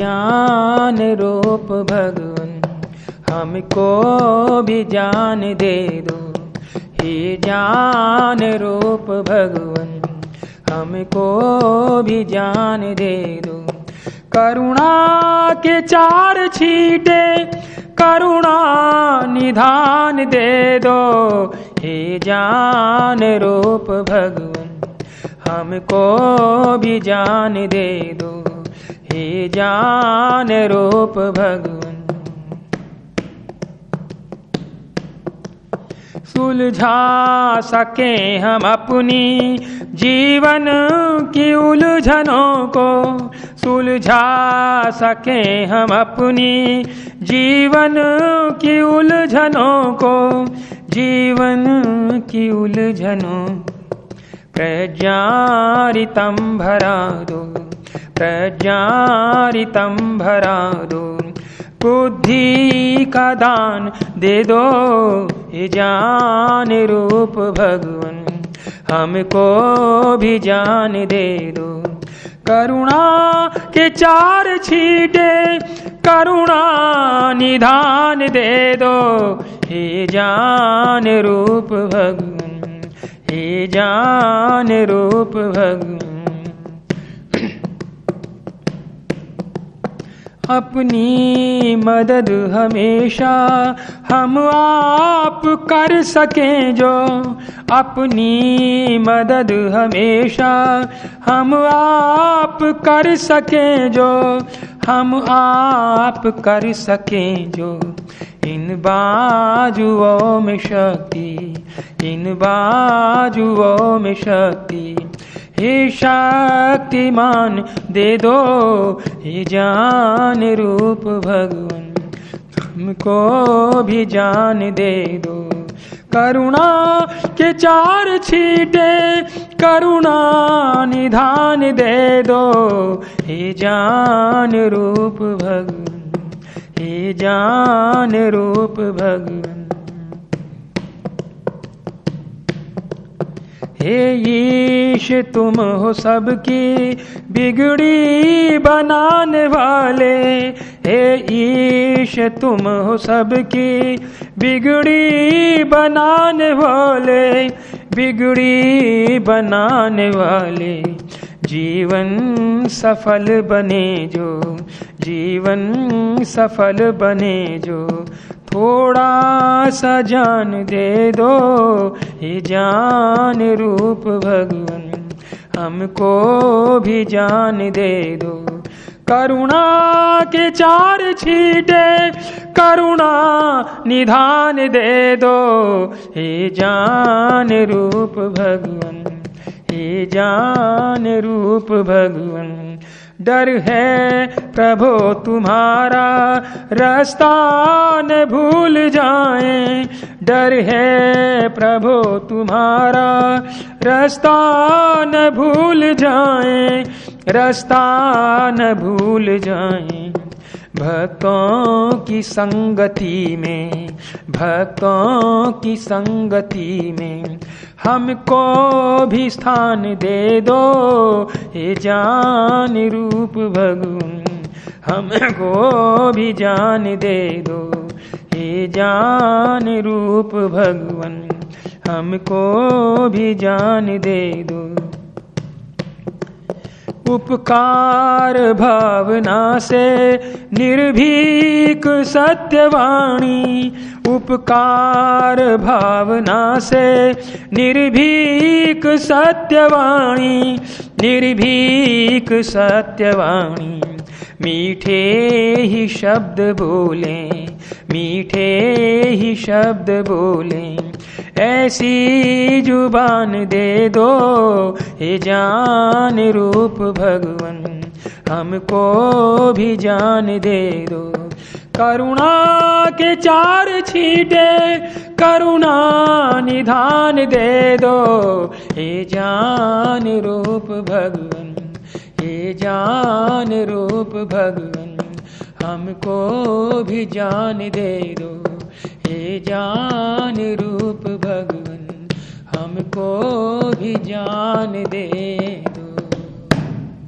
ज्ञान रूप भगवन, हमको भी जान दे दो। हे ज्ञान रूप भगवन, हमको भी जान दे दो। करुणा के चार छीटे, करुणा निधान दे दो। हे जान रूप भगवन, हमको भी जान दे दो। हे जान रूप भगवन। सुलझा सके हम अपनी जीवन की उलझनों को। सुलझा सके हम अपनी जीवन की उलझनों को। जीवन की उलझनों। प्रज्ञारितम भरा दो। प्रज्ञारितम भरा दो बुद्धि का दान दे दो ये जान रूप भगवन। हमको भी जान दे दो। करुणा के चार छीटे, करुणा निधान दे दो। हे जान रूप भगवन, हे जान रूप भगवन। अपनी मदद हमेशा हम आप कर सकें जो अपनी मदद हमेशा हम आप कर सकें जो हम आप कर सकें जो। इन बाजुओं में शक्ति, इन बाजुओं में शक्ति। हे शक्तिमान दे दो हे जान रूप भगवन। हमको भी जान दे दो। करुणा के चार छीटे, करुणा निधान दे दो। हे जान रूप भगवन, हे जान रूप भगवन। हे ईश, तुम हो सबकी बिगड़ी बनाने वाले। हे ईश, तुम हो सबकी बिगड़ी बनाने वाले। बिगड़ी बनाने वाले। जीवन सफल बने जो, जीवन सफल बने जो। थोड़ा सा जान दे दो, ये जान रूप भगवन। हमको भी जान दे दो। करुणा के चार छीटे, करुणा निधान दे दो। हे जान रूप भगवन हे जान रूप भगवन। डर है, प्रभो तुम्हारा, रास्ता न भूल जाए। डर है, प्रभो तुम्हारा, रास्ता न भूल जाए। रास्ता न भूल जाए। भक्तों की संगति में, भक्तों की संगति में हमको भी स्थान दे दो, हे जान रूप भगवान। हमको भी जान दे दो, हे जान रूप भगवान। हमको भी जान दे दो। उपकार भावना से निर्भीक सत्यवाणी, उपकार भावना से निर्भीक सत्यवाणी निर्भीक सत्यवाणी। मीठे ही शब्द बोले, मीठे ही शब्द बोले। ऐसी ज़ुबान दे दो, हे जान रूप भगवन, हमको भी जान दे दो। करुणा के चार छीटे, करुणा निधान दे दो, हे जान रूप भगवन, हे जान रूप भगवन, हमको भी जान दे दो, हे जान हमको भी जान दे।